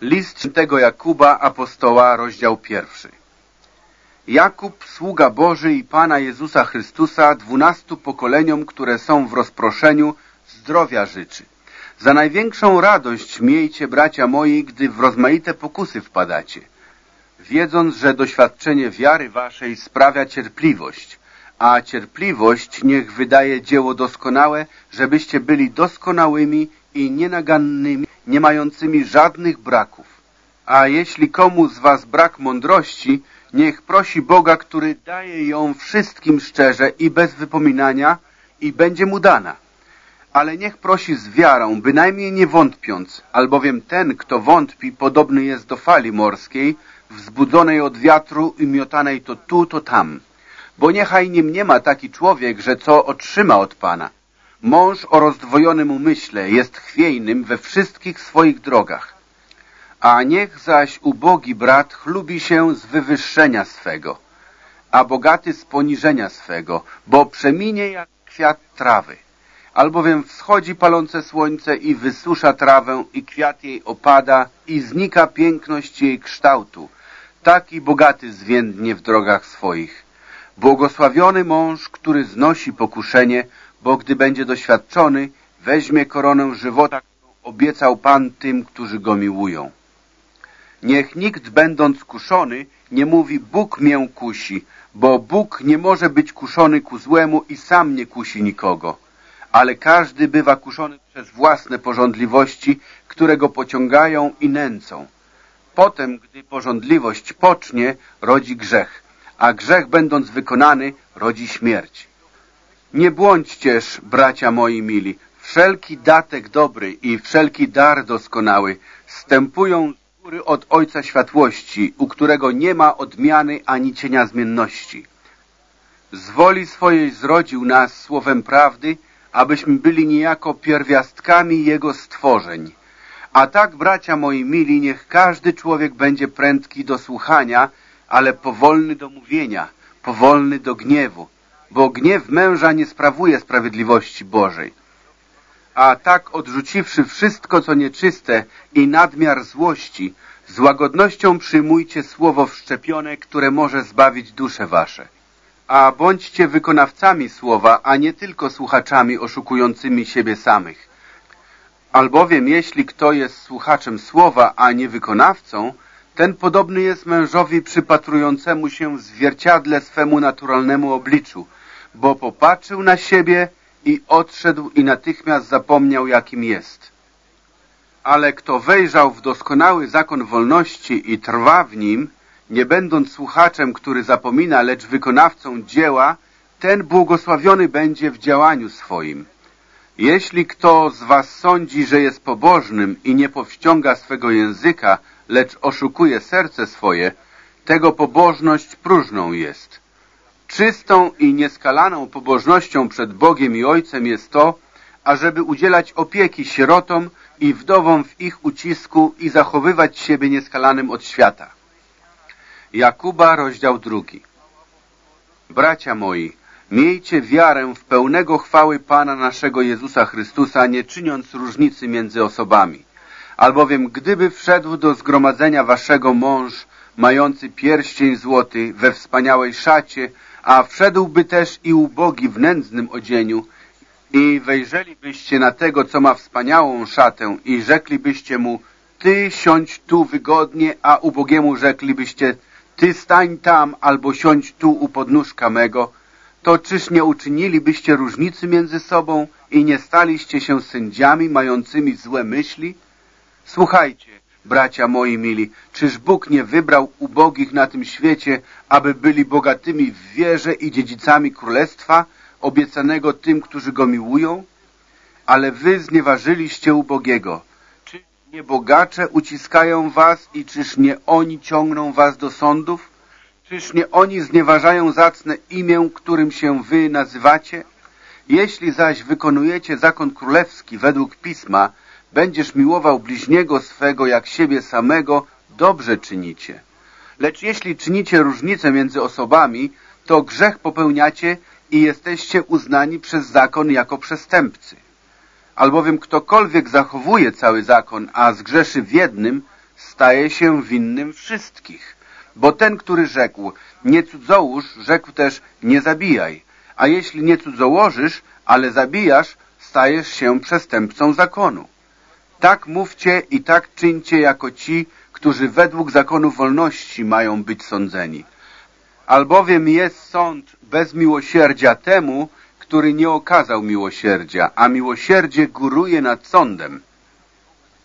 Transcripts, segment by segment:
List tego Jakuba, apostoła, rozdział pierwszy. Jakub, sługa Boży i Pana Jezusa Chrystusa, dwunastu pokoleniom, które są w rozproszeniu, zdrowia życzy. Za największą radość miejcie, bracia moi, gdy w rozmaite pokusy wpadacie, wiedząc, że doświadczenie wiary waszej sprawia cierpliwość, a cierpliwość niech wydaje dzieło doskonałe, żebyście byli doskonałymi i nienagannymi, nie mającymi żadnych braków. A jeśli komu z was brak mądrości, niech prosi Boga, który daje ją wszystkim szczerze i bez wypominania i będzie mu dana. Ale niech prosi z wiarą, bynajmniej nie wątpiąc, albowiem ten, kto wątpi, podobny jest do fali morskiej, wzbudzonej od wiatru i miotanej to tu, to tam. Bo niechaj nie mniema taki człowiek, że co otrzyma od Pana. Mąż o rozdwojonym umyśle jest chwiejnym we wszystkich swoich drogach. A niech zaś ubogi brat chlubi się z wywyższenia swego, a bogaty z poniżenia swego, bo przeminie jak kwiat trawy. Albowiem wschodzi palące słońce i wysusza trawę i kwiat jej opada i znika piękność jej kształtu. Taki bogaty zwiędnie w drogach swoich. Błogosławiony mąż, który znosi pokuszenie, bo gdy będzie doświadczony, weźmie koronę żywota, którą obiecał Pan tym, którzy go miłują. Niech nikt, będąc kuszony, nie mówi Bóg mię kusi, bo Bóg nie może być kuszony ku złemu i sam nie kusi nikogo. Ale każdy bywa kuszony przez własne porządliwości, które go pociągają i nęcą. Potem, gdy porządliwość pocznie, rodzi grzech, a grzech, będąc wykonany, rodzi śmierć. Nie błądźcież, bracia moi mili, wszelki datek dobry i wszelki dar doskonały stępują z góry od Ojca Światłości, u którego nie ma odmiany ani cienia zmienności. Z woli swojej zrodził nas słowem prawdy, abyśmy byli niejako pierwiastkami Jego stworzeń. A tak, bracia moi mili, niech każdy człowiek będzie prędki do słuchania, ale powolny do mówienia, powolny do gniewu, bo gniew męża nie sprawuje sprawiedliwości Bożej. A tak odrzuciwszy wszystko, co nieczyste i nadmiar złości, z łagodnością przyjmujcie słowo wszczepione, które może zbawić dusze wasze. A bądźcie wykonawcami słowa, a nie tylko słuchaczami oszukującymi siebie samych. Albowiem jeśli kto jest słuchaczem słowa, a nie wykonawcą, ten podobny jest mężowi przypatrującemu się w zwierciadle swemu naturalnemu obliczu, bo popatrzył na siebie i odszedł i natychmiast zapomniał, jakim jest. Ale kto wejrzał w doskonały zakon wolności i trwa w nim, nie będąc słuchaczem, który zapomina, lecz wykonawcą dzieła, ten błogosławiony będzie w działaniu swoim. Jeśli kto z was sądzi, że jest pobożnym i nie powściąga swego języka, lecz oszukuje serce swoje, tego pobożność próżną jest. Czystą i nieskalaną pobożnością przed Bogiem i Ojcem jest to, ażeby udzielać opieki sierotom i wdowom w ich ucisku i zachowywać siebie nieskalanym od świata. Jakuba, rozdział drugi. Bracia moi, miejcie wiarę w pełnego chwały Pana naszego Jezusa Chrystusa, nie czyniąc różnicy między osobami. Albowiem gdyby wszedł do zgromadzenia waszego mąż, mający pierścień złoty we wspaniałej szacie, a wszedłby też i ubogi w nędznym odzieniu, i wejrzelibyście na tego, co ma wspaniałą szatę i rzeklibyście mu, ty siądź tu wygodnie, a ubogiemu rzeklibyście, ty stań tam albo siądź tu u podnóżka mego, to czyż nie uczynilibyście różnicy między sobą i nie staliście się sędziami mającymi złe myśli? Słuchajcie, bracia moi mili, czyż Bóg nie wybrał ubogich na tym świecie, aby byli bogatymi w wierze i dziedzicami królestwa, obiecanego tym, którzy go miłują? Ale wy znieważyliście ubogiego. Czy nie bogacze uciskają was i czyż nie oni ciągną was do sądów? Czyż nie oni znieważają zacne imię, którym się wy nazywacie? Jeśli zaś wykonujecie zakon królewski według Pisma, będziesz miłował bliźniego swego jak siebie samego, dobrze czynicie. Lecz jeśli czynicie różnicę między osobami, to grzech popełniacie i jesteście uznani przez zakon jako przestępcy. Albowiem ktokolwiek zachowuje cały zakon, a zgrzeszy w jednym, staje się winnym wszystkich. Bo ten, który rzekł, nie cudzołóż, rzekł też, nie zabijaj. A jeśli nie cudzołożysz, ale zabijasz, stajesz się przestępcą zakonu. Tak mówcie i tak czyńcie jako ci, którzy według zakonu wolności mają być sądzeni. Albowiem jest sąd bez miłosierdzia temu, który nie okazał miłosierdzia, a miłosierdzie góruje nad sądem.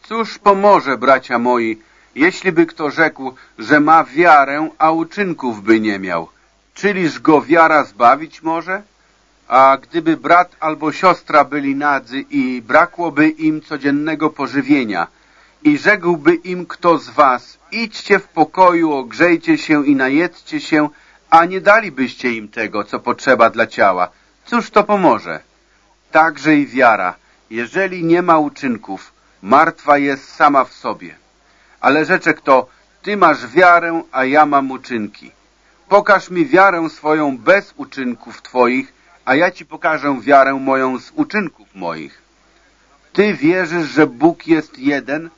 Cóż pomoże, bracia moi, jeśli by kto rzekł, że ma wiarę, a uczynków by nie miał? Czyliż go wiara zbawić może? A gdyby brat albo siostra byli nadzy i brakłoby im codziennego pożywienia i rzekłby im kto z was, idźcie w pokoju, ogrzejcie się i najedzcie się, a nie dalibyście im tego, co potrzeba dla ciała, cóż to pomoże? Także i wiara, jeżeli nie ma uczynków, martwa jest sama w sobie. Ale rzeczek to, ty masz wiarę, a ja mam uczynki. Pokaż mi wiarę swoją bez uczynków twoich, a ja ci pokażę wiarę moją z uczynków moich. Ty wierzysz, że Bóg jest jeden?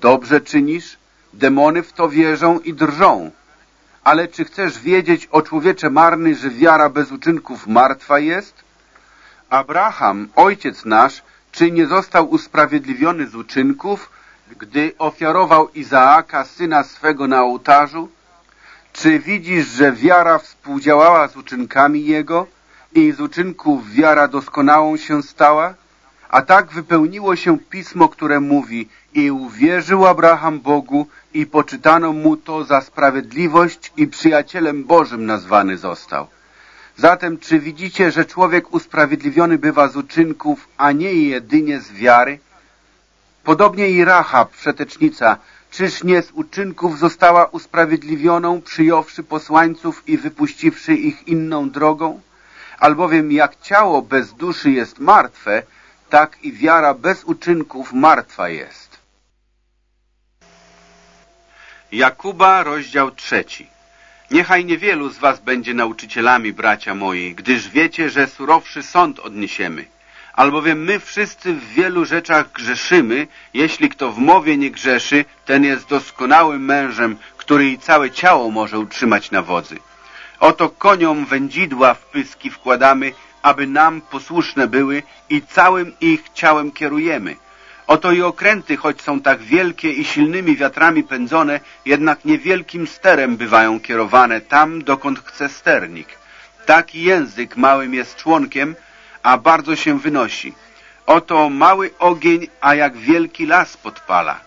Dobrze czynisz? Demony w to wierzą i drżą. Ale czy chcesz wiedzieć, o człowiecze marny, że wiara bez uczynków martwa jest? Abraham, ojciec nasz, czy nie został usprawiedliwiony z uczynków, gdy ofiarował Izaaka, syna swego na ołtarzu? Czy widzisz, że wiara współdziałała z uczynkami jego i z uczynków wiara doskonałą się stała? A tak wypełniło się pismo, które mówi i uwierzył Abraham Bogu i poczytano mu to za sprawiedliwość i przyjacielem Bożym nazwany został. Zatem czy widzicie, że człowiek usprawiedliwiony bywa z uczynków, a nie jedynie z wiary? Podobnie i Rahab, przetecznica, czyż nie z uczynków została usprawiedliwioną, przyjąwszy posłańców i wypuściwszy ich inną drogą? Albowiem jak ciało bez duszy jest martwe, tak i wiara bez uczynków martwa jest. Jakuba, rozdział trzeci. Niechaj niewielu z was będzie nauczycielami, bracia moi, gdyż wiecie, że surowszy sąd odniesiemy. Albowiem my wszyscy w wielu rzeczach grzeszymy, jeśli kto w mowie nie grzeszy, ten jest doskonałym mężem, który i całe ciało może utrzymać na wodzy. Oto koniom wędzidła w pyski wkładamy, aby nam posłuszne były i całym ich ciałem kierujemy. Oto i okręty, choć są tak wielkie i silnymi wiatrami pędzone, jednak niewielkim sterem bywają kierowane tam, dokąd chce sternik. Taki język małym jest członkiem, a bardzo się wynosi. Oto mały ogień, a jak wielki las podpala.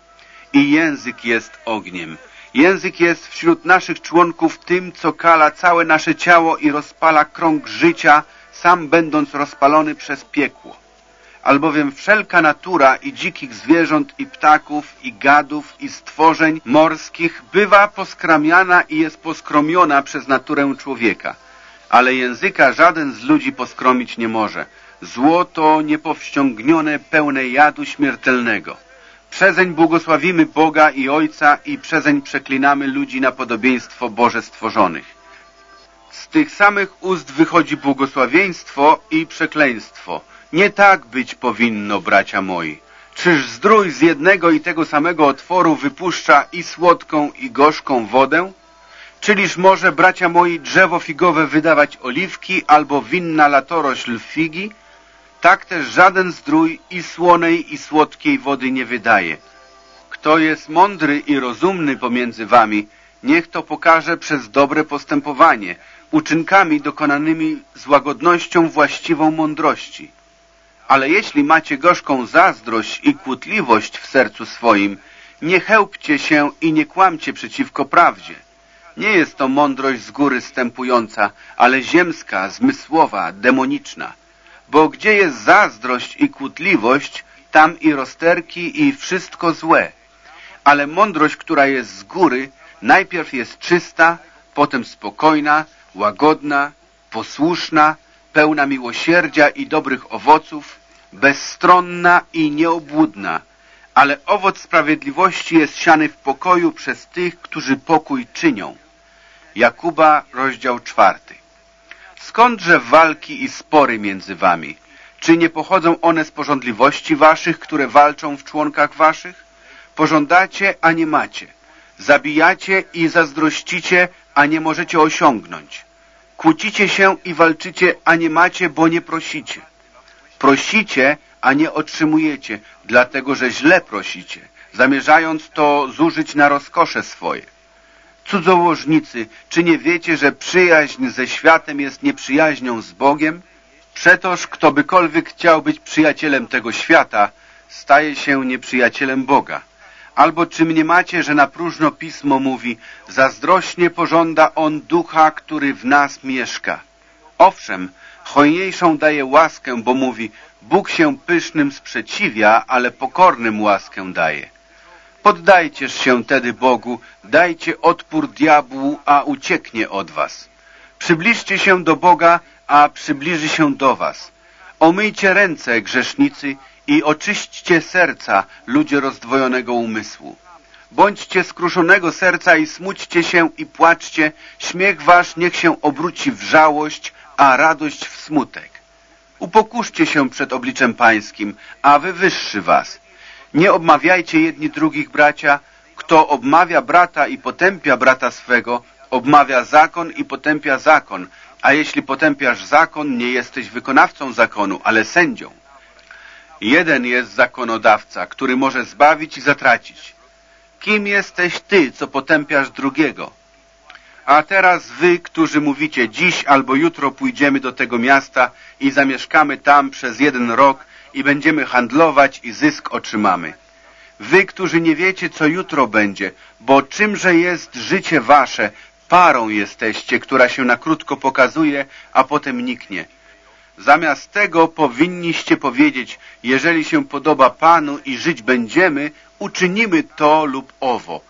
I język jest ogniem. Język jest wśród naszych członków tym, co kala całe nasze ciało i rozpala krąg życia, sam będąc rozpalony przez piekło. Albowiem wszelka natura i dzikich zwierząt, i ptaków, i gadów, i stworzeń morskich bywa poskramiana i jest poskromiona przez naturę człowieka. Ale języka żaden z ludzi poskromić nie może. Złoto niepowściągnione, pełne jadu śmiertelnego. Przezeń błogosławimy Boga i Ojca i przezeń przeklinamy ludzi na podobieństwo Boże stworzonych. Z tych samych ust wychodzi błogosławieństwo i przekleństwo. Nie tak być powinno, bracia moi. Czyż zdrój z jednego i tego samego otworu wypuszcza i słodką, i gorzką wodę? Czyliż może, bracia moi, drzewo figowe wydawać oliwki albo winna latorośl figi? Tak też żaden zdrój i słonej, i słodkiej wody nie wydaje. Kto jest mądry i rozumny pomiędzy wami, niech to pokaże przez dobre postępowanie, uczynkami dokonanymi z łagodnością właściwą mądrości. Ale jeśli macie gorzką zazdrość i kłótliwość w sercu swoim, nie chełpcie się i nie kłamcie przeciwko prawdzie. Nie jest to mądrość z góry stępująca, ale ziemska, zmysłowa, demoniczna. Bo gdzie jest zazdrość i kłótliwość, tam i rozterki i wszystko złe. Ale mądrość, która jest z góry, najpierw jest czysta, potem spokojna, łagodna, posłuszna, pełna miłosierdzia i dobrych owoców, bezstronna i nieobłudna, ale owoc sprawiedliwości jest siany w pokoju przez tych, którzy pokój czynią. Jakuba, rozdział czwarty. Skądże walki i spory między wami? Czy nie pochodzą one z porządliwości waszych, które walczą w członkach waszych? Pożądacie, a nie macie. Zabijacie i zazdrościcie, a nie możecie osiągnąć. Kłócicie się i walczycie, a nie macie, bo nie prosicie. Prosicie, a nie otrzymujecie, dlatego że źle prosicie, zamierzając to zużyć na rozkosze swoje. Cudzołożnicy, czy nie wiecie, że przyjaźń ze światem jest nieprzyjaźnią z Bogiem? Przetoż kto bykolwiek chciał być przyjacielem tego świata, staje się nieprzyjacielem Boga. Albo czy mnie macie, że na próżno Pismo mówi, zazdrośnie pożąda On ducha, który w nas mieszka. Owszem, hojniejszą daje łaskę, bo mówi, Bóg się pysznym sprzeciwia, ale pokornym łaskę daje. Poddajcież się tedy Bogu, dajcie odpór diabłu, a ucieknie od was. Przybliżcie się do Boga, a przybliży się do was. Omyjcie ręce, grzesznicy, i oczyśćcie serca, ludzie rozdwojonego umysłu. Bądźcie skruszonego serca i smućcie się i płaczcie, śmiech wasz niech się obróci w żałość, a radość w smutek. Upokurzcie się przed obliczem pańskim, a wywyższy was. Nie obmawiajcie jedni drugich, bracia. Kto obmawia brata i potępia brata swego, obmawia zakon i potępia zakon. A jeśli potępiasz zakon, nie jesteś wykonawcą zakonu, ale sędzią. Jeden jest zakonodawca, który może zbawić i zatracić. Kim jesteś ty, co potępiasz drugiego? A teraz wy, którzy mówicie, dziś albo jutro pójdziemy do tego miasta i zamieszkamy tam przez jeden rok i będziemy handlować i zysk otrzymamy. Wy, którzy nie wiecie, co jutro będzie, bo czymże jest życie wasze, parą jesteście, która się na krótko pokazuje, a potem niknie. Zamiast tego powinniście powiedzieć, jeżeli się podoba Panu i żyć będziemy, uczynimy to lub owo.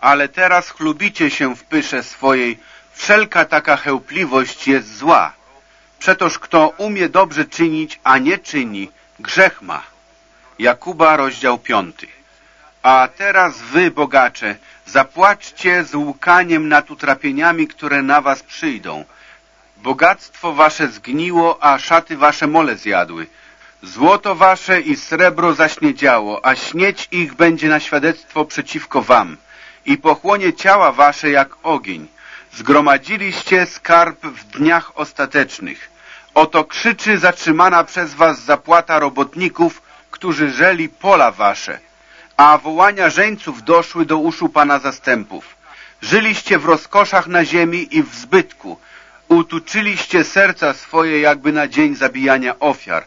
Ale teraz chlubicie się w pysze swojej, wszelka taka chełpliwość jest zła. Przetoż kto umie dobrze czynić, a nie czyni, grzech ma. Jakuba, rozdział piąty. A teraz wy, bogacze, zapłaczcie z łkaniem nad utrapieniami, które na was przyjdą. Bogactwo wasze zgniło, a szaty wasze mole zjadły. Złoto wasze i srebro zaśniedziało, a śnieć ich będzie na świadectwo przeciwko wam i pochłonie ciała wasze jak ogień. Zgromadziliście skarb w dniach ostatecznych. Oto krzyczy zatrzymana przez was zapłata robotników, którzy żeli pola wasze, a wołania żeńców doszły do uszu Pana zastępów. Żyliście w rozkoszach na ziemi i w zbytku. Utuczyliście serca swoje jakby na dzień zabijania ofiar.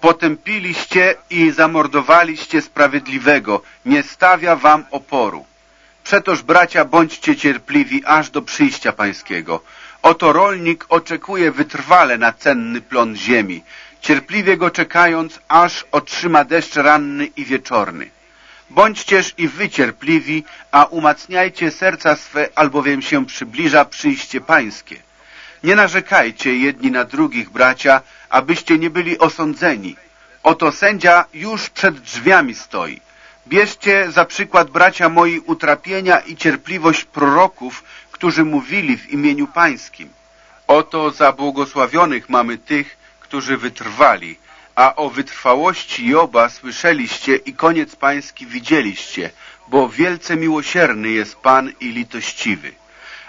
Potępiliście i zamordowaliście sprawiedliwego. Nie stawia wam oporu. Przetoż, bracia, bądźcie cierpliwi aż do przyjścia pańskiego. Oto rolnik oczekuje wytrwale na cenny plon ziemi, cierpliwie go czekając, aż otrzyma deszcz ranny i wieczorny. Bądźcież i wy cierpliwi, a umacniajcie serca swe, albowiem się przybliża przyjście pańskie. Nie narzekajcie jedni na drugich, bracia, abyście nie byli osądzeni. Oto sędzia już przed drzwiami stoi. Bierzcie za przykład, bracia moi, utrapienia i cierpliwość proroków, którzy mówili w imieniu Pańskim. Oto zabłogosławionych mamy tych, którzy wytrwali, a o wytrwałości Joba słyszeliście i koniec Pański widzieliście, bo wielce miłosierny jest Pan i litościwy.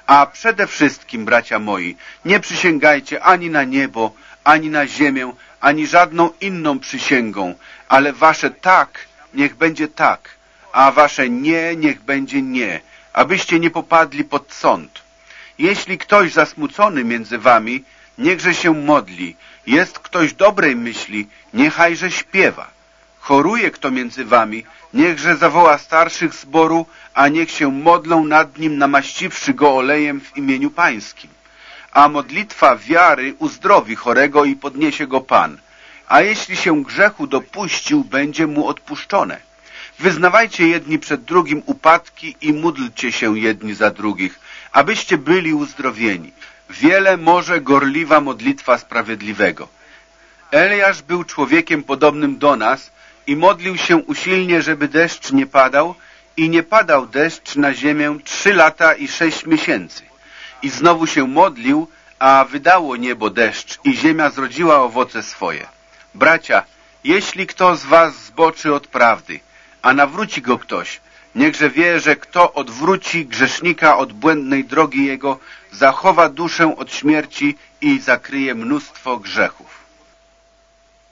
A przede wszystkim, bracia moi, nie przysięgajcie ani na niebo, ani na ziemię, ani żadną inną przysięgą, ale wasze tak niech będzie tak, a wasze nie niech będzie nie, abyście nie popadli pod sąd. Jeśli ktoś zasmucony między wami, niechże się modli. Jest ktoś dobrej myśli, niechajże śpiewa. Choruje kto między wami, niechże zawoła starszych zboru, a niech się modlą nad nim, namaściwszy go olejem w imieniu pańskim. A modlitwa wiary uzdrowi chorego i podniesie go Pan. A jeśli się grzechu dopuścił, będzie mu odpuszczone. Wyznawajcie jedni przed drugim upadki i módlcie się jedni za drugich, abyście byli uzdrowieni. Wiele może gorliwa modlitwa sprawiedliwego. Eliasz był człowiekiem podobnym do nas i modlił się usilnie, żeby deszcz nie padał i nie padał deszcz na ziemię trzy lata i sześć miesięcy. I znowu się modlił, a wydało niebo deszcz i ziemia zrodziła owoce swoje. Bracia, jeśli kto z was zboczy od prawdy, a nawróci go ktoś, niechże wie, że kto odwróci grzesznika od błędnej drogi jego, zachowa duszę od śmierci i zakryje mnóstwo grzechów.